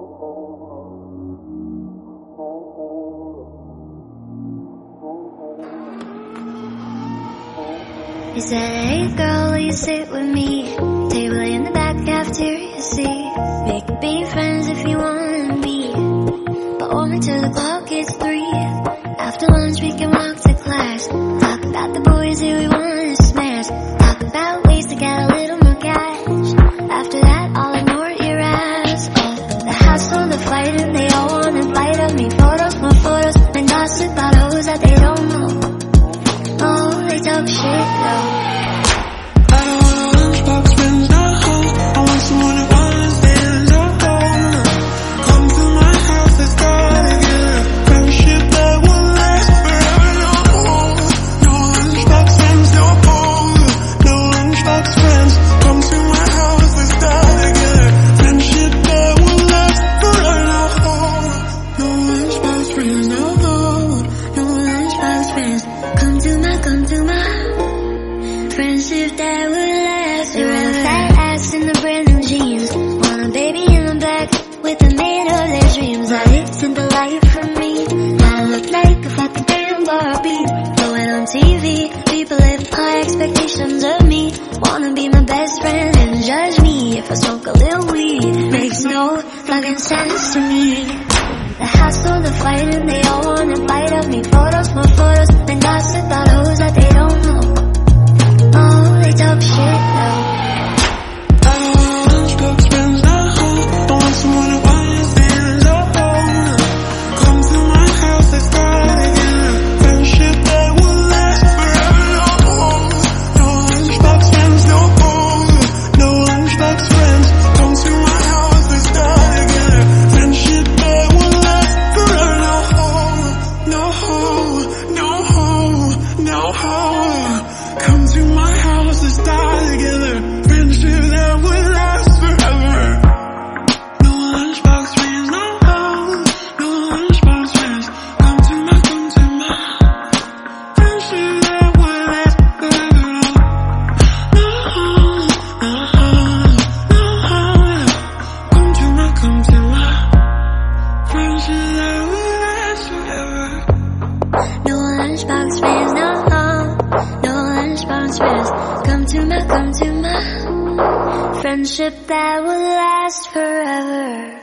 He said, hey girl, will you sit with me? Table in the back, cafeteria seat. We could be friends if you wanna be. But only till the clock hits three. After lunch we can walk to class. Talk about the boys who we wanna smash. Talk about ways to get a hassle, the to my friendship that will last. A fat ass in the brand new jeans. Want a baby in the back with the made of their dreams. That isn't the life for me. I look like a fucking damn Barbie. Going on TV, people have high expectations of me. Wanna be my best friend and judge me if I smoke a little weed. Makes no fucking sense to me. The hassle, the fighting, they all wanna bite of me. My die together. Friendship that will last forever. No lunchbox friends, no, no lunchbox friends. Come to my, come to my friendship that will last forever. No, no, no. Come to my, come to my friendship that will last forever. No lunchbox no, no Come to my, come to my friendship that will last forever.